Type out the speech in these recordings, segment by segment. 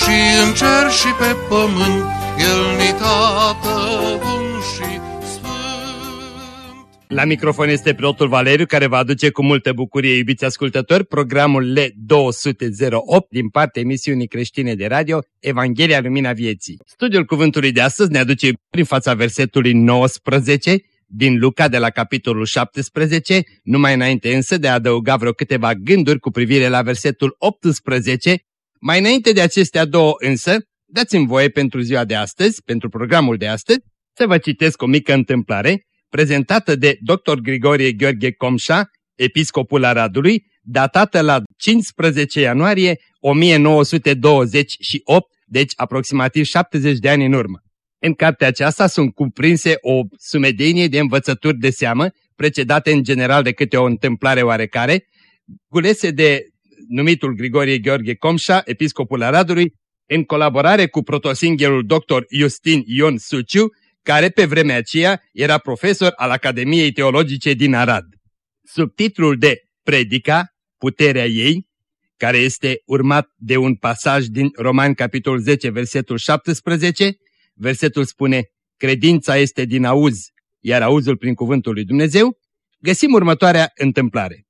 și în cer și pe pământ, El ni tată bun și la microfon este preotul Valeriu care va aduce cu multă bucurie, iubiți ascultători, programul L208 din partea emisiunii creștine de radio Evanghelia Lumina Vieții. Studiul cuvântului de astăzi ne aduce prin fața versetului 19 din Luca de la capitolul 17, numai înainte însă de a adăuga vreo câteva gânduri cu privire la versetul 18. Mai înainte de acestea două însă, dați-mi voie pentru ziua de astăzi, pentru programul de astăzi, să vă citesc o mică întâmplare prezentată de dr. Grigorie Gheorghe Comșa, episcopul Aradului, datată la 15 ianuarie 1928, deci aproximativ 70 de ani în urmă. În cartea aceasta sunt cuprinse o sumedenie de învățături de seamă, precedate în general de câte o întâmplare oarecare, culese de numitul Grigorie Gheorghe Comșa, episcopul Aradului, în colaborare cu protosingherul dr. Justin Ion Suciu, care pe vremea aceea era profesor al Academiei Teologice din Arad. Subtitlul de Predica, puterea ei, care este urmat de un pasaj din Roman capitolul 10, versetul 17, versetul spune, credința este din auz, iar auzul prin cuvântul lui Dumnezeu, găsim următoarea întâmplare.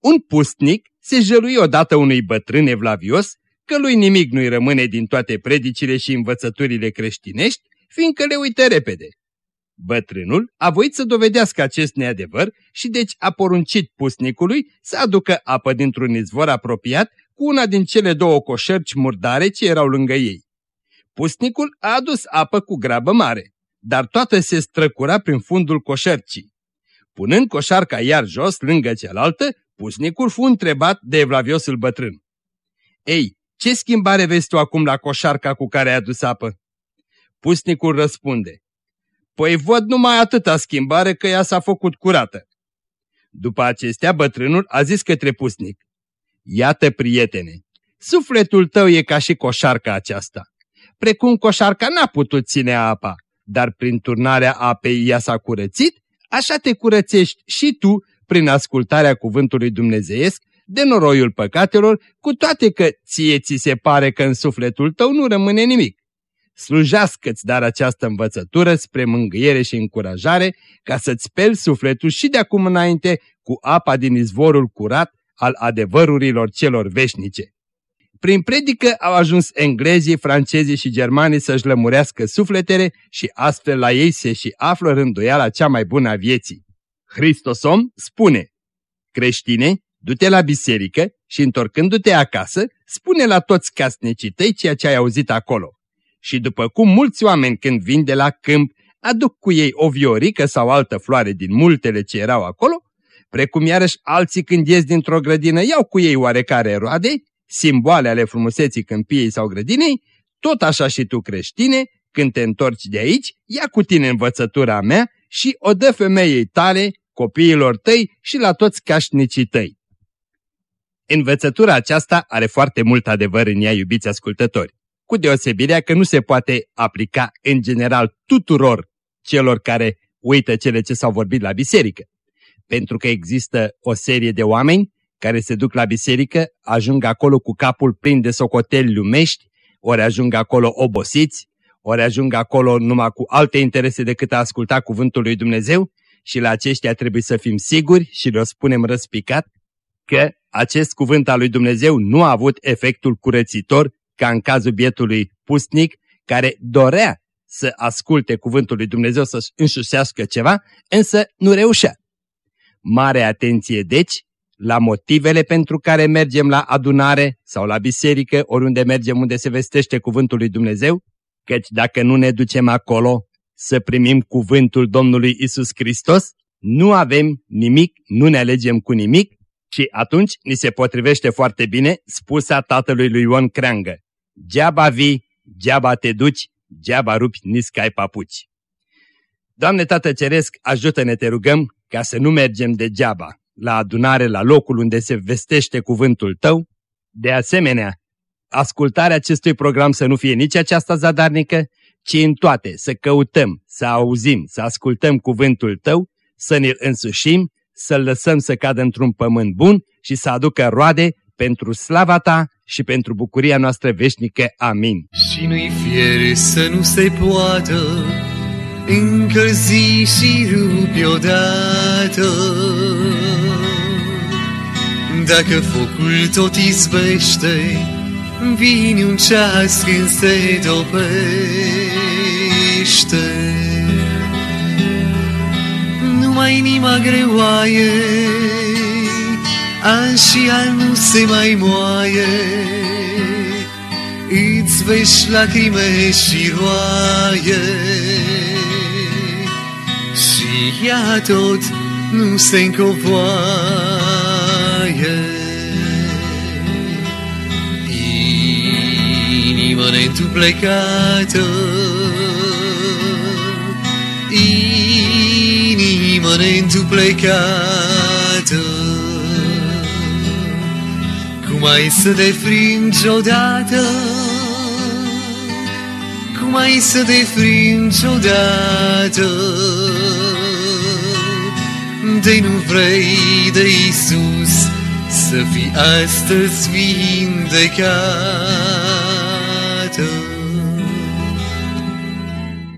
Un pustnic se jălui odată unui bătrân evlavios că lui nimic nu-i rămâne din toate predicile și învățăturile creștinești fiindcă le uită repede. Bătrânul a voit să dovedească acest neadevăr și deci a poruncit pusnicului să aducă apă dintr-un izvor apropiat cu una din cele două coșerci murdare ce erau lângă ei. Pusnicul a adus apă cu grabă mare, dar toată se străcura prin fundul coșercii. Punând coșarca iar jos, lângă cealaltă, pusnicul fu întrebat de evlaviosul bătrân. Ei, ce schimbare vezi tu acum la coșarca cu care ai adus apă? Pusnicul răspunde, Păi văd numai atâta schimbare că ea s-a făcut curată. După acestea, bătrânul a zis către pusnic, Iată, prietene, sufletul tău e ca și coșarca aceasta. Precum coșarca n-a putut ține apa, dar prin turnarea apei ea s-a curățit, așa te curățești și tu prin ascultarea cuvântului dumnezeiesc de noroiul păcatelor, cu toate că ție ți se pare că în sufletul tău nu rămâne nimic slujească-ți dar această învățătură spre mângâiere și încurajare, ca să-ți speli sufletul și de acum înainte cu apa din izvorul curat al adevărurilor celor veșnice. Prin predică au ajuns englezii, francezii și germanii să-și lămurească sufletele și astfel la ei se și află rânduiala cea mai bună a vieții. Hristosom spune, creștine, du-te la biserică și întorcându-te acasă, spune la toți casnicii tăi ceea ce ai auzit acolo. Și după cum mulți oameni când vin de la câmp aduc cu ei o viorică sau altă floare din multele ce erau acolo, precum iarăși alții când ies dintr-o grădină iau cu ei oarecare roade, simboale ale frumuseții câmpiei sau grădinei, tot așa și tu creștine, când te întorci de aici, ia cu tine învățătura mea și o dă femeii tale, copiilor tăi și la toți cașnicii tăi. Învățătura aceasta are foarte mult adevăr în ea, iubiți ascultători cu deosebirea că nu se poate aplica în general tuturor celor care uită cele ce s-au vorbit la biserică. Pentru că există o serie de oameni care se duc la biserică, ajung acolo cu capul plin de socoteli lumești, ori ajung acolo obosiți, ori ajung acolo numai cu alte interese decât a asculta cuvântul lui Dumnezeu și la aceștia trebuie să fim siguri și le spunem răspicat că acest cuvânt al lui Dumnezeu nu a avut efectul curățitor ca în cazul bietului pustnic, care dorea să asculte cuvântul lui Dumnezeu, să-și însușească ceva, însă nu reușea. Mare atenție, deci, la motivele pentru care mergem la adunare sau la biserică, oriunde mergem unde se vestește cuvântul lui Dumnezeu, căci dacă nu ne ducem acolo să primim cuvântul Domnului Isus Hristos, nu avem nimic, nu ne alegem cu nimic și atunci ni se potrivește foarte bine spusa tatălui lui Ion Creangă. geaba vii, geaba te duci, geaba rupi niscai papuci. Doamne Tată Ceresc, ajută-ne, te rugăm, ca să nu mergem degeaba la adunare, la locul unde se vestește cuvântul Tău. De asemenea, ascultarea acestui program să nu fie nici aceasta zadarnică, ci în toate să căutăm, să auzim, să ascultăm cuvântul Tău, să ne-l însușim, să-l lăsăm să cadă într-un pământ bun și să aducă roade pentru slava Ta și pentru bucuria noastră veșnică. Amin. Și nu-i fiere să nu se poată încălzi și rupi odată. Dacă focul tot izbește, vine un ceas când se topește. Numai inima greoaie, an și an nu se mai moaie, îți vești lacrime și roaie. Și ea tot nu se încovoaie. Inima neîntuplecată, inima neîntuplecată, cum ai să te frângi odată, cum ai să te frângi odată, de nu vrei de Isus să fii astăzi vindecată.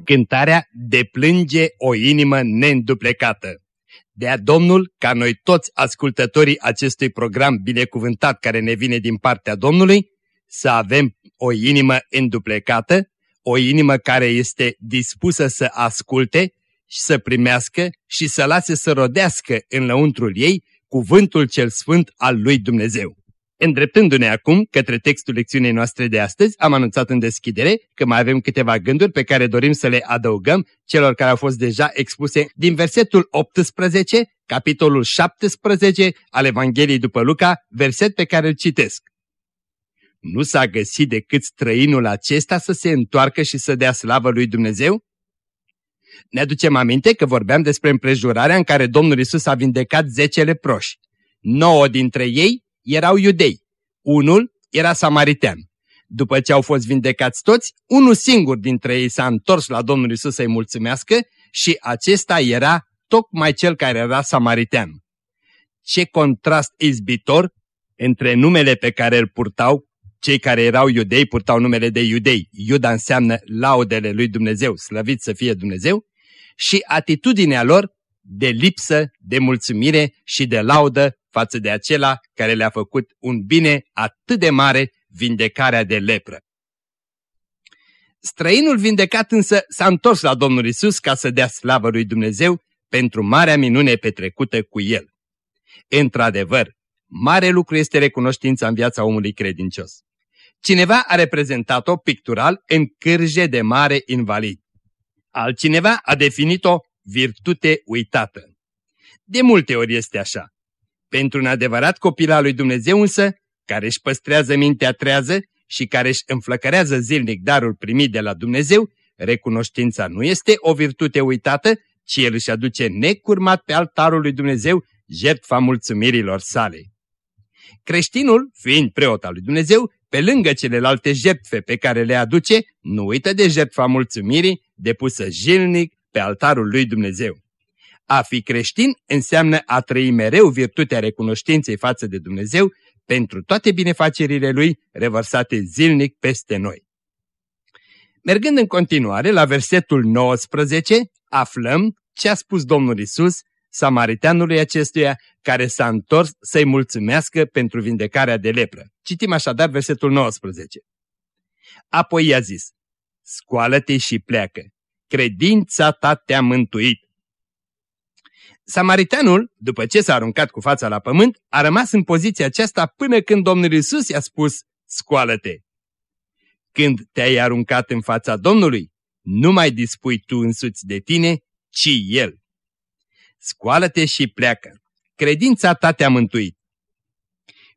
Cântarea Deplânge o inimă neînduplecată. Dea Domnul ca noi toți ascultătorii acestui program binecuvântat care ne vine din partea Domnului să avem o inimă înduplecată, o inimă care este dispusă să asculte și să primească și să lase să rodească în lăuntrul ei cuvântul cel sfânt al lui Dumnezeu. Îndreptându-ne acum către textul lecțiunii noastre de astăzi, am anunțat în deschidere că mai avem câteva gânduri pe care dorim să le adăugăm celor care au fost deja expuse din versetul 18, capitolul 17 al Evangheliei după Luca, verset pe care îl citesc. Nu s-a găsit decât străinul acesta să se întoarcă și să dea slavă lui Dumnezeu? Ne aducem aminte că vorbeam despre împrejurarea în care Domnul Isus a vindecat zece leproși. Nouă dintre ei erau iudei, unul era samaritean. După ce au fost vindecați toți, unul singur dintre ei s-a întors la Domnul Isus să-i mulțumească și acesta era tocmai cel care era samaritean. Ce contrast izbitor între numele pe care îl purtau, cei care erau iudei purtau numele de iudei, Iuda înseamnă laudele lui Dumnezeu, slăvit să fie Dumnezeu, și atitudinea lor de lipsă, de mulțumire și de laudă față de acela care le-a făcut un bine atât de mare, vindecarea de lepră. Străinul vindecat însă s-a întors la Domnul Isus ca să dea slavă lui Dumnezeu pentru marea minune petrecută cu el. Într-adevăr, mare lucru este recunoștința în viața omului credincios. Cineva a reprezentat-o pictural în cârje de mare invalid. Altcineva a definit-o virtute uitată. De multe ori este așa. Pentru un adevărat copil al lui Dumnezeu însă, care își păstrează mintea trează și care își înflăcărează zilnic darul primit de la Dumnezeu, recunoștința nu este o virtute uitată, ci el își aduce necurmat pe altarul lui Dumnezeu jertfa mulțumirilor sale. Creștinul, fiind preot al lui Dumnezeu, pe lângă celelalte jertfe pe care le aduce, nu uită de jertfa mulțumirii depusă jilnic pe altarul lui Dumnezeu. A fi creștin înseamnă a trăi mereu virtutea recunoștinței față de Dumnezeu pentru toate binefacerile Lui revărsate zilnic peste noi. Mergând în continuare la versetul 19, aflăm ce a spus Domnul Isus samariteanului acestuia care s-a întors să-i mulțumească pentru vindecarea de lepră. Citim așadar versetul 19. Apoi i-a zis, scoală-te și pleacă, credința ta te-a mântuit. Samariteanul, după ce s-a aruncat cu fața la pământ, a rămas în poziția aceasta până când Domnul Isus i-a spus, scoală-te. Când te-ai aruncat în fața Domnului, nu mai dispui tu însuți de tine, ci El. Scoală-te și pleacă. Credința ta te-a mântuit.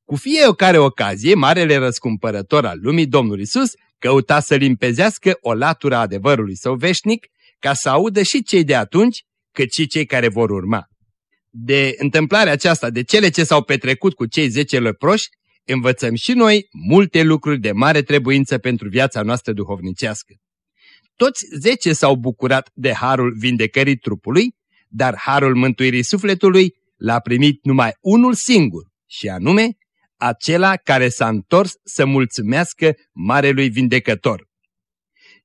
Cu fiecare ocazie, marele răscumpărător al lumii, Domnul Isus, căuta să limpezească o latură adevărului său veșnic, ca să audă și cei de atunci, cât și cei care vor urma. De întâmplarea aceasta, de cele ce s-au petrecut cu cei zece lăproși, învățăm și noi multe lucruri de mare trebuință pentru viața noastră duhovnicească. Toți zece s-au bucurat de harul vindecării trupului, dar harul mântuirii sufletului l-a primit numai unul singur, și anume acela care s-a întors să mulțumească Marelui Vindecător.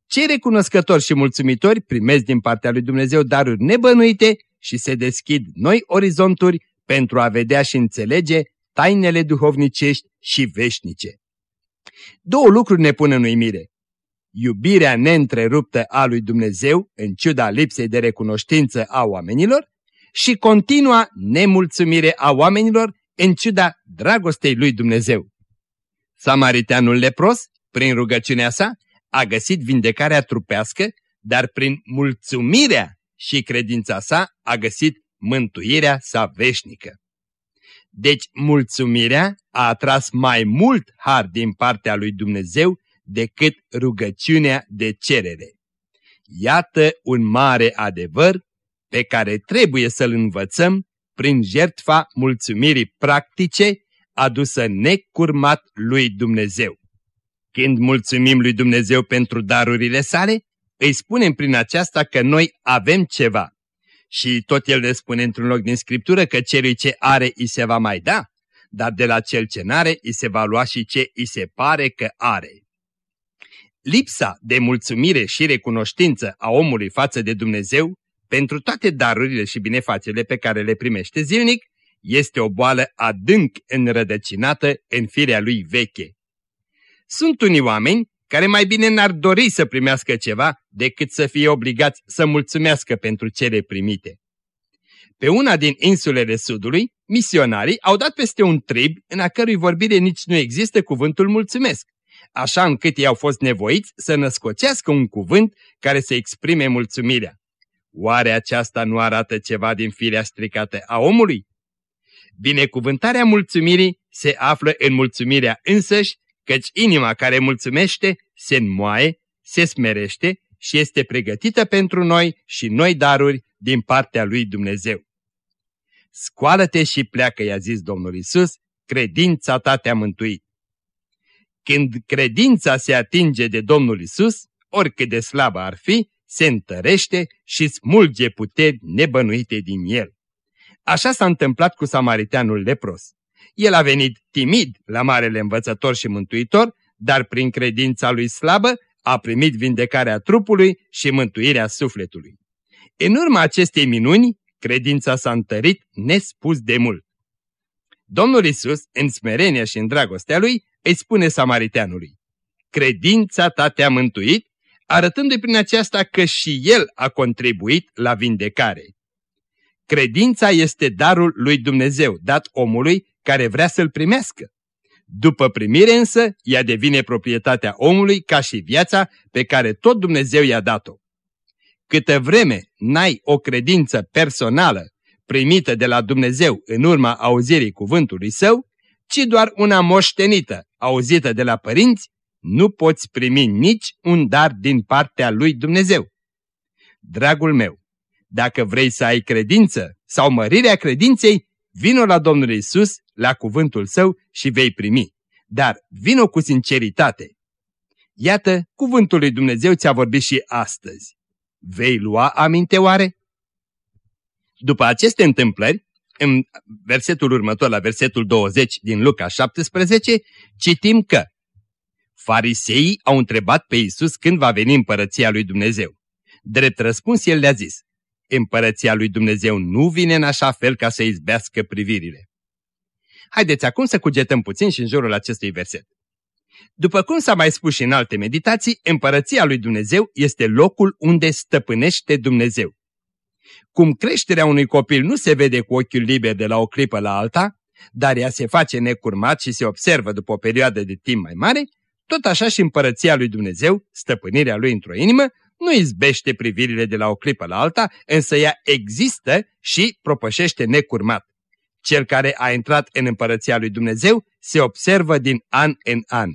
Cei recunoscători și mulțumitori primesc din partea lui Dumnezeu daruri nebănuite și se deschid noi orizonturi pentru a vedea și înțelege tainele duhovnicești și veșnice. Două lucruri ne pun în uimire. Iubirea neîntreruptă a lui Dumnezeu, în ciuda lipsei de recunoștință a oamenilor, și continua nemulțumire a oamenilor, în ciuda dragostei lui Dumnezeu. Samariteanul lepros, prin rugăciunea sa, a găsit vindecarea trupească, dar prin mulțumirea și credința sa a găsit mântuirea sa veșnică. Deci mulțumirea a atras mai mult har din partea lui Dumnezeu decât rugăciunea de cerere. Iată un mare adevăr pe care trebuie să-l învățăm prin jertfa mulțumirii practice adusă necurmat lui Dumnezeu. Când mulțumim lui Dumnezeu pentru darurile sale, îi spunem prin aceasta că noi avem ceva. Și tot el ne spune într-un loc din Scriptură că celui ce are îi se va mai da, dar de la cel ce n-are îi se va lua și ce îi se pare că are. Lipsa de mulțumire și recunoștință a omului față de Dumnezeu pentru toate darurile și binefacerile pe care le primește zilnic este o boală adânc înrădăcinată în firea lui veche. Sunt unii oameni care mai bine n-ar dori să primească ceva decât să fie obligați să mulțumească pentru cele primite. Pe una din insulele Sudului, misionarii au dat peste un trib în a cărui vorbire nici nu există cuvântul mulțumesc, așa încât ei au fost nevoiți să născocească un cuvânt care să exprime mulțumirea. Oare aceasta nu arată ceva din firea stricată a omului? Binecuvântarea mulțumirii se află în mulțumirea însăși căci inima care mulțumește se înmoaie, se smerește și este pregătită pentru noi și noi daruri din partea lui Dumnezeu. Scoală-te și pleacă, i-a zis Domnul Isus, credința ta te-a mântuit. Când credința se atinge de Domnul Isus, oricât de slabă ar fi, se întărește și smulge puteri nebănuite din el. Așa s-a întâmplat cu samariteanul lepros. El a venit timid la Marele Învățător și Mântuitor, dar prin credința lui slabă a primit vindecarea trupului și mântuirea sufletului. În urma acestei minuni, credința s-a întărit nespus de mult. Domnul Isus, în smerenia și în dragostea lui, îi spune samariteanului, Credința ta te-a mântuit, arătându-i prin aceasta că și el a contribuit la vindecare. Credința este darul lui Dumnezeu, dat omului care vrea să-l primească. După primire însă, ea devine proprietatea omului ca și viața pe care tot Dumnezeu i-a dat-o. Câtă vreme n-ai o credință personală primită de la Dumnezeu în urma auzirii cuvântului său, ci doar una moștenită, auzită de la părinți, nu poți primi nici un dar din partea lui Dumnezeu. Dragul meu, dacă vrei să ai credință sau mărirea credinței, vino la Domnul Isus la cuvântul său și vei primi. Dar vino cu sinceritate. Iată, cuvântul lui Dumnezeu ți-a vorbit și astăzi. Vei lua aminte oare? După aceste întâmplări, în versetul următor, la versetul 20 din Luca 17, citim că Fariseii au întrebat pe Isus când va veni împărăția lui Dumnezeu. Drept răspuns, el le-a zis, Împărăția lui Dumnezeu nu vine în așa fel ca să izbească privirile. Haideți acum să cugetăm puțin și în jurul acestui verset. După cum s-a mai spus și în alte meditații, împărăția lui Dumnezeu este locul unde stăpânește Dumnezeu. Cum creșterea unui copil nu se vede cu ochiul liber de la o clipă la alta, dar ea se face necurmat și se observă după o perioadă de timp mai mare, tot așa și împărăția lui Dumnezeu, stăpânirea lui într-o inimă, nu izbește privirile de la o clipă la alta, însă ea există și propășește necurmat. Cel care a intrat în împărăția lui Dumnezeu se observă din an în an.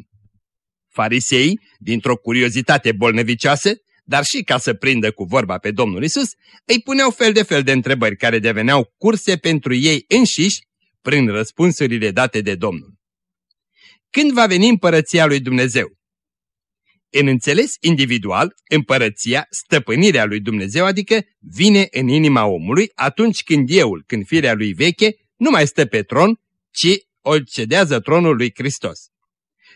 Farisei, dintr-o curiozitate bolnevicioasă, dar și ca să prindă cu vorba pe Domnul Isus, îi puneau fel de fel de întrebări care deveneau curse pentru ei înșiși prin răspunsurile date de Domnul. Când va veni împărăția lui Dumnezeu? În înțeles individual, împărăția, stăpânirea lui Dumnezeu, adică vine în inima omului atunci când euul, când firea lui veche, nu mai stă pe tron, ci o cedează tronul lui Hristos.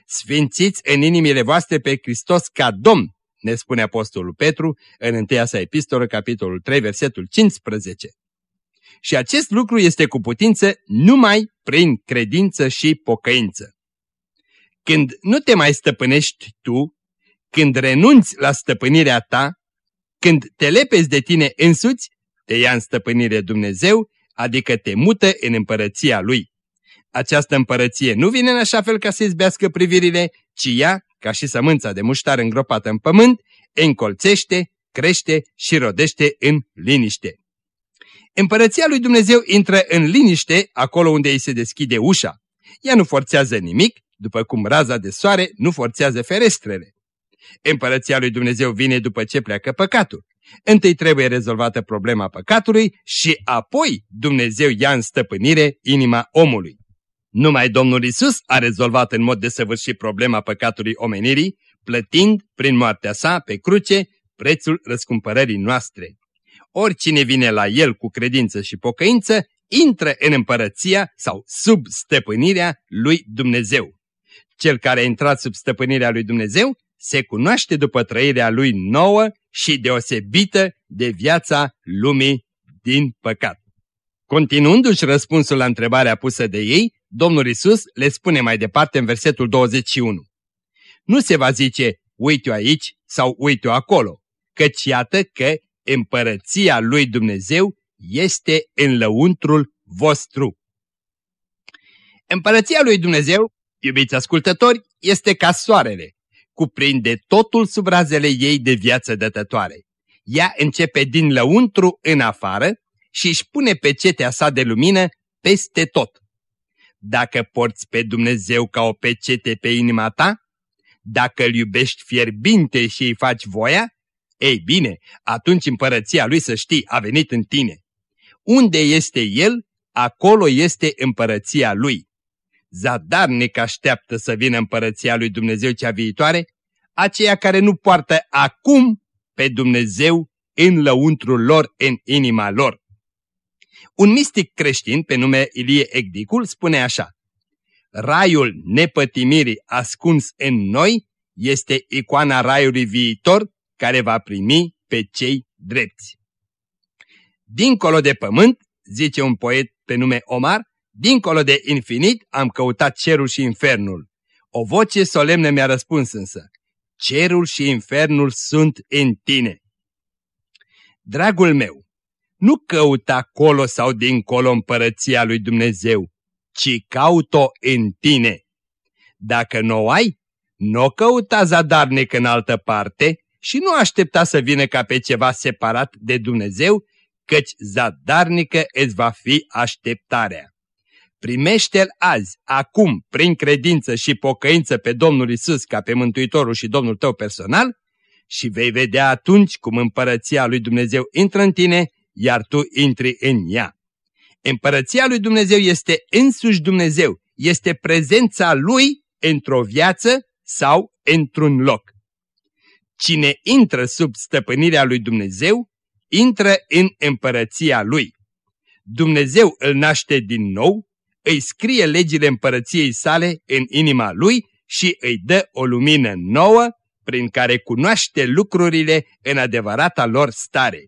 Sfințiți în inimile voastre pe Hristos ca Domn, ne spune Apostolul Petru în întâia sa epistolă, capitolul 3, versetul 15. Și acest lucru este cu putință numai prin credință și pocăință. Când nu te mai stăpânești tu, când renunți la stăpânirea ta, când te lepezi de tine însuți, te ia în stăpânire Dumnezeu, adică te mută în împărăția Lui. Această împărăție nu vine în așa fel ca să izbească privirile, ci ea, ca și sămânța de muștar îngropată în pământ, încolțește, crește și rodește în liniște. Împărăția lui Dumnezeu intră în liniște acolo unde îi se deschide ușa. Ea nu forțează nimic, după cum raza de soare nu forțează ferestrele. Împărăția lui Dumnezeu vine după ce pleacă păcatul. Întâi trebuie rezolvată problema păcatului și apoi Dumnezeu ia în stăpânire inima omului. Numai Domnul Isus a rezolvat în mod desăvârșit problema păcatului omenirii, plătind prin moartea sa pe cruce prețul răscumpărării noastre. Oricine vine la El cu credință și pocăință, intră în împărăția sau sub stăpânirea lui Dumnezeu. Cel care a intrat sub stăpânirea lui Dumnezeu se cunoaște după trăirea lui nouă și deosebită de viața lumii din păcat. Continuându-și răspunsul la întrebarea pusă de ei, Domnul Isus le spune mai departe în versetul 21. Nu se va zice, uite-o aici sau uite-o acolo, căci iată că împărăția lui Dumnezeu este în lăuntrul vostru. Împărăția lui Dumnezeu, iubiți ascultători, este ca soarele, cuprinde totul sub razele ei de viață dătătoare. Ea începe din lăuntru în afară și își pune pecetea sa de lumină peste tot. Dacă porți pe Dumnezeu ca o pecete pe inima ta, dacă îl iubești fierbinte și îi faci voia, ei bine, atunci împărăția lui să știi a venit în tine. Unde este el, acolo este împărăția lui. Zadarnic așteaptă să vină împărăția lui Dumnezeu cea viitoare, aceia care nu poartă acum pe Dumnezeu în lăuntrul lor, în inima lor. Un mistic creștin pe nume Ilie Egdicul spune așa, Raiul nepătimirii ascuns în noi este icoana raiului viitor care va primi pe cei drepți. Dincolo de pământ, zice un poet pe nume Omar, dincolo de infinit am căutat cerul și infernul. O voce solemnă mi-a răspuns însă, cerul și infernul sunt în tine. Dragul meu, nu căuta acolo sau dincolo împărăția lui Dumnezeu, ci caut-o în tine. Dacă nu o ai, nu o căuta zadarnic în altă parte și nu aștepta să vină ca pe ceva separat de Dumnezeu, căci zadarnică îți va fi așteptarea. Primește-L azi, acum, prin credință și pocăință pe Domnul Isus ca pe Mântuitorul și Domnul tău personal și vei vedea atunci cum împărăția lui Dumnezeu intră în tine, iar tu intri în ea. Împărăția lui Dumnezeu este însuși Dumnezeu, este prezența Lui într-o viață sau într-un loc. Cine intră sub stăpânirea lui Dumnezeu, intră în împărăția Lui. Dumnezeu îl naște din nou, îi scrie legile împărăției sale în inima lui și îi dă o lumină nouă prin care cunoaște lucrurile în adevărata lor stare.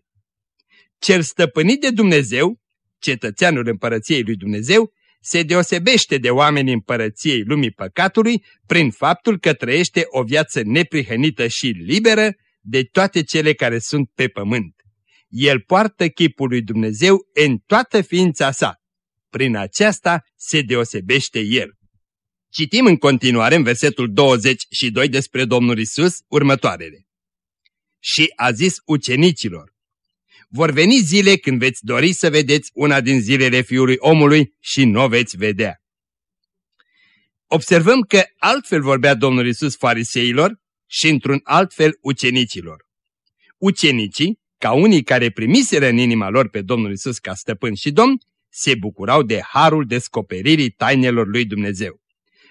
Cel stăpânit de Dumnezeu, cetățeanul împărăției lui Dumnezeu, se deosebește de oamenii împărăției lumii păcatului prin faptul că trăiește o viață neprihănită și liberă de toate cele care sunt pe pământ. El poartă chipul lui Dumnezeu în toată ființa sa, prin aceasta se deosebește El. Citim în continuare în versetul 22 despre Domnul Isus următoarele. Și a zis ucenicilor, Vor veni zile când veți dori să vedeți una din zilele Fiului omului și nu o veți vedea. Observăm că altfel vorbea Domnul Isus fariseilor și într-un alt fel ucenicilor. Ucenicii, ca unii care primiseră în inima lor pe Domnul Isus ca stăpân și domn, se bucurau de harul descoperirii tainelor lui Dumnezeu.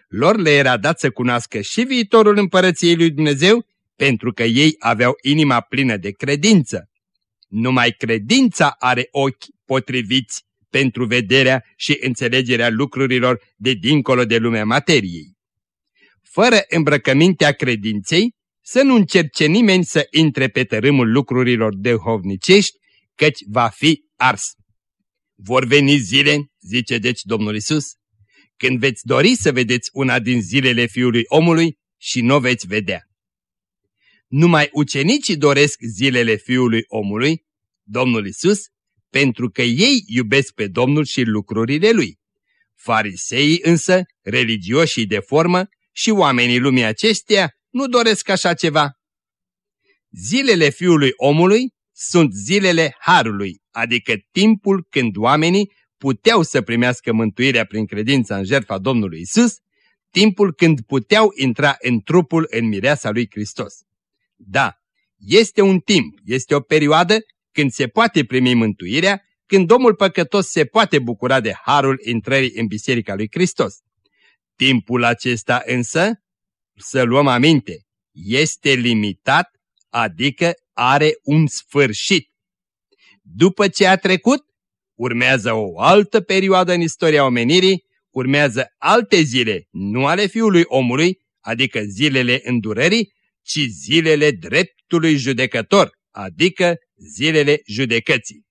Lor le era dat să cunoască și viitorul împărăției lui Dumnezeu, pentru că ei aveau inima plină de credință. Numai credința are ochi potriviți pentru vederea și înțelegerea lucrurilor de dincolo de lumea materiei. Fără îmbrăcămintea credinței, să nu încerce nimeni să intre pe tărâmul lucrurilor dehovnicești, căci va fi ars. Vor veni zile, zice deci Domnul Isus, când veți dori să vedeți una din zilele Fiului omului și nu veți vedea. Numai ucenicii doresc zilele Fiului omului, Domnul Isus, pentru că ei iubesc pe Domnul și lucrurile Lui. Fariseii însă, religioșii de formă și oamenii lumii acesteia nu doresc așa ceva. Zilele Fiului omului sunt zilele Harului, adică timpul când oamenii puteau să primească mântuirea prin credința în jertfa Domnului Isus, timpul când puteau intra în trupul în mireasa lui Hristos. Da, este un timp, este o perioadă când se poate primi mântuirea, când omul păcătos se poate bucura de harul intrării în Biserica lui Hristos. Timpul acesta însă, să luăm aminte, este limitat, adică are un sfârșit. După ce a trecut, urmează o altă perioadă în istoria omenirii, urmează alte zile, nu ale Fiului omului, adică zilele îndurării, ci zilele dreptului judecător, adică zilele judecății.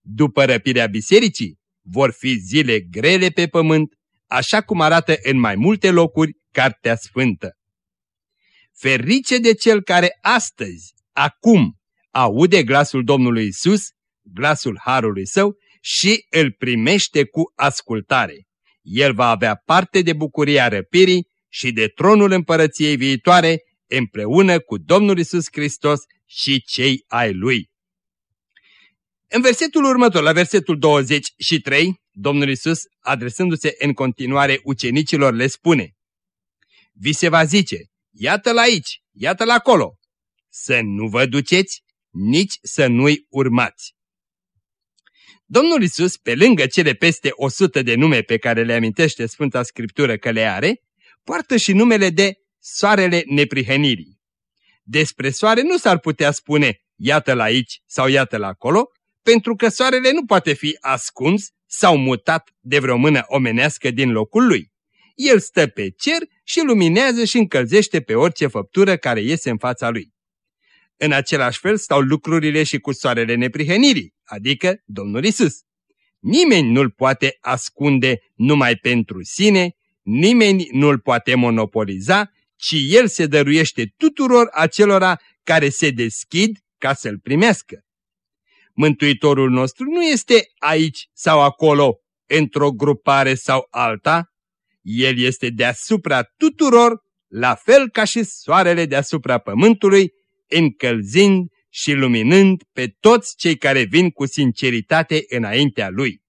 După răpirea bisericii, vor fi zile grele pe pământ, așa cum arată în mai multe locuri Cartea Sfântă. Ferice de cel care astăzi, acum, aude glasul Domnului Isus, glasul Harului Său și îl primește cu ascultare. El va avea parte de bucuria răpirii și de tronul împărăției viitoare împreună cu Domnul Isus Hristos și cei ai Lui. În versetul următor, la versetul 23, Domnul Isus, adresându-se în continuare ucenicilor, le spune Vi se va zice, iată-l aici, iată-l acolo, să nu vă duceți, nici să nu-i urmați. Domnul Isus, pe lângă cele peste 100 de nume pe care le amintește Sfânta Scriptură că le are, poartă și numele de Soarele Neprihănirii. Despre soare nu s-ar putea spune iată-l aici sau iată-l acolo, pentru că soarele nu poate fi ascuns sau mutat de vreo mână omenească din locul lui. El stă pe cer și luminează și încălzește pe orice făptură care iese în fața lui. În același fel stau lucrurile și cu soarele neprihănirii, adică Domnul Isus. Nimeni nu-l poate ascunde numai pentru sine, nimeni nu-l poate monopoliza, ci el se dăruiește tuturor acelora care se deschid ca să-l primească. Mântuitorul nostru nu este aici sau acolo, într-o grupare sau alta, El este deasupra tuturor, la fel ca și soarele deasupra pământului, încălzind și luminând pe toți cei care vin cu sinceritate înaintea Lui.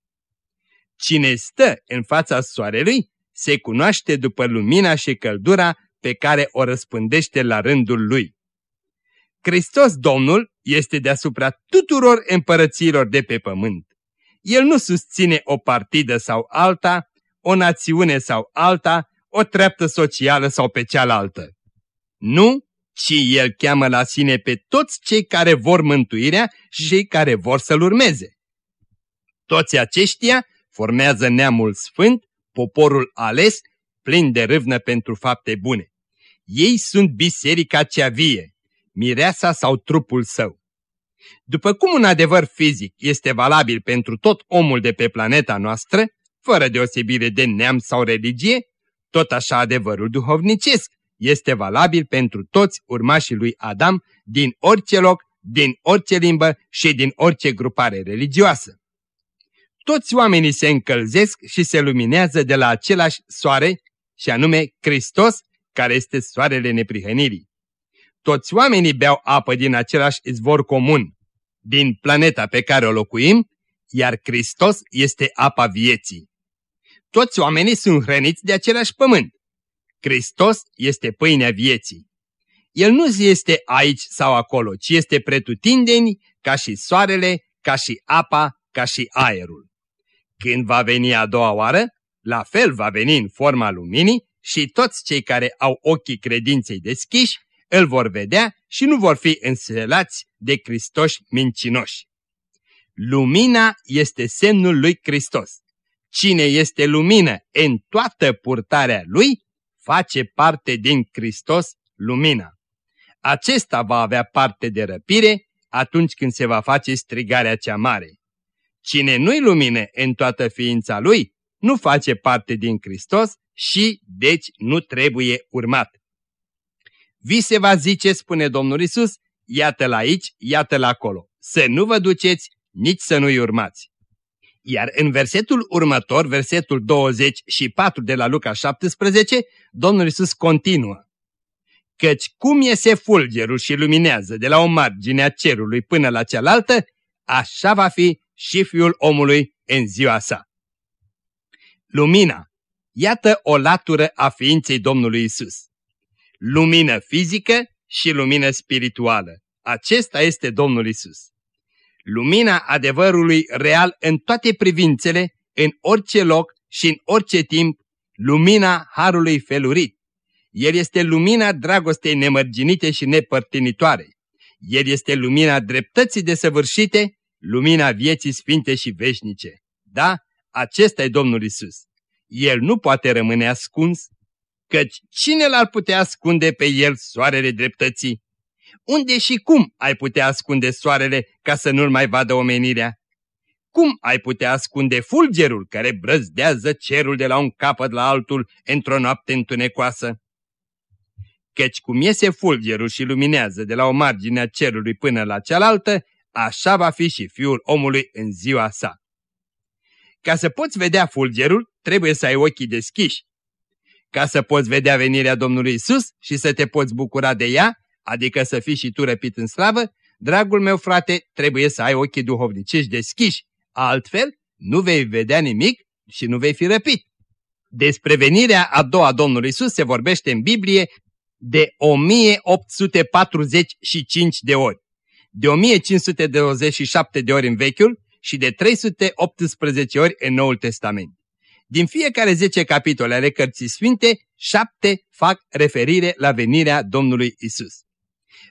Cine stă în fața soarelui se cunoaște după lumina și căldura pe care o răspândește la rândul Lui. Hristos Domnul este deasupra tuturor împărăților de pe pământ. El nu susține o partidă sau alta, o națiune sau alta, o treaptă socială sau pe cealaltă. Nu, ci El cheamă la sine pe toți cei care vor mântuirea și cei care vor să-L urmeze. Toți aceștia formează neamul sfânt, poporul ales, plin de râvnă pentru fapte bune. Ei sunt biserica cea vie, mireasa sau trupul său. După cum un adevăr fizic este valabil pentru tot omul de pe planeta noastră, fără deosebire de neam sau religie, tot așa adevărul duhovnicesc este valabil pentru toți urmașii lui Adam din orice loc, din orice limbă și din orice grupare religioasă. Toți oamenii se încălzesc și se luminează de la același soare, și anume Hristos, care este soarele neprihănirii. Toți oamenii beau apă din același izvor comun. din planeta pe care o locuim, iar Hristos este apa vieții. Toți oamenii sunt hrăniți de același pământ. Hristos este pâinea vieții. El nu este aici sau acolo, ci este pretutindeni ca și soarele, ca și apa, ca și aerul. Când va veni a doua oară, la fel va veni în forma luminii și toți cei care au ochii credinței deschiși îl vor vedea și nu vor fi înselați de Hristoși mincinoși. Lumina este semnul lui Hristos. Cine este lumină în toată purtarea lui, face parte din Hristos lumina. Acesta va avea parte de răpire atunci când se va face strigarea cea mare. Cine nu-i lumină în toată ființa lui, nu face parte din Hristos și, deci, nu trebuie urmat. Vi se va zice, spune Domnul Isus, iată-l aici, iată-l acolo. Să nu vă duceți, nici să nu-i urmați. Iar în versetul următor, versetul 24 de la Luca 17, Domnul Isus continuă. Căci cum iese fulgerul și luminează de la o margine a cerului până la cealaltă, așa va fi și Fiul omului în ziua sa. Lumina. Iată o latură a ființei Domnului Isus. Lumină fizică și lumină spirituală. Acesta este Domnul Isus. Lumina adevărului real în toate privințele, în orice loc și în orice timp, lumina Harului felurit. El este lumina dragostei nemărginite și nepărtinitoare. El este lumina dreptății desăvârșite, lumina vieții sfinte și veșnice. Da, acesta e Domnul Isus. El nu poate rămâne ascuns, căci cine l-ar putea ascunde pe el soarele dreptății? Unde și cum ai putea ascunde soarele ca să nu-l mai vadă omenirea? Cum ai putea ascunde fulgerul care brăzdează cerul de la un capăt la altul într-o noapte întunecoasă? Căci cum iese fulgerul și luminează de la o margine a cerului până la cealaltă, așa va fi și fiul omului în ziua sa. Ca să poți vedea fulgerul, trebuie să ai ochii deschiși. Ca să poți vedea venirea Domnului Isus și să te poți bucura de ea, adică să fii și tu răpit în slavă, dragul meu frate, trebuie să ai ochii duhovnicești deschiși, altfel nu vei vedea nimic și nu vei fi răpit. Despre venirea a doua Domnului Isus se vorbește în Biblie de 1845 de ori, de 1527 de ori în Vechiul și de 318 ori în Noul Testament. Din fiecare 10 capitole ale Cărții Sfinte, 7 fac referire la venirea Domnului Isus.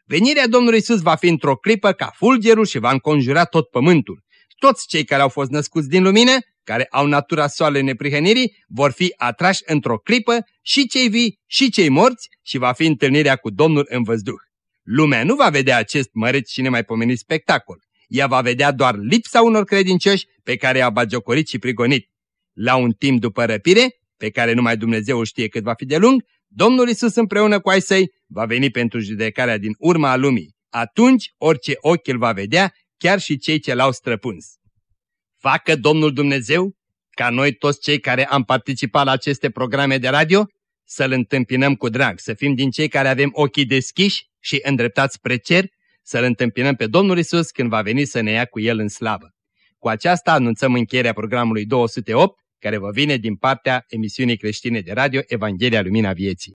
Venirea Domnului Isus va fi într-o clipă ca fulgerul și va înconjura tot pământul. Toți cei care au fost născuți din lumină, care au natura soarelui neprihănirii, vor fi atrași într-o clipă și cei vii și cei morți și va fi întâlnirea cu Domnul în văzduh. Lumea nu va vedea acest măreț și nemaipomenit spectacol. Ea va vedea doar lipsa unor credincioși pe care i-a bagiocorit și prigonit. La un timp după răpire, pe care numai Dumnezeu știe cât va fi de lung, Domnul Isus împreună cu ai săi va veni pentru judecarea din urma a lumii. Atunci orice ochi îl va vedea, chiar și cei ce l-au străpuns. Facă Domnul Dumnezeu ca noi toți cei care am participat la aceste programe de radio să-L întâmpinăm cu drag, să fim din cei care avem ochii deschiși și îndreptați spre cer, să-L întâmpinăm pe Domnul Isus când va veni să ne ia cu El în slavă. Cu aceasta anunțăm încheierea programului 208, care vă vine din partea emisiunii creștine de radio Evanghelia Lumina Vieții.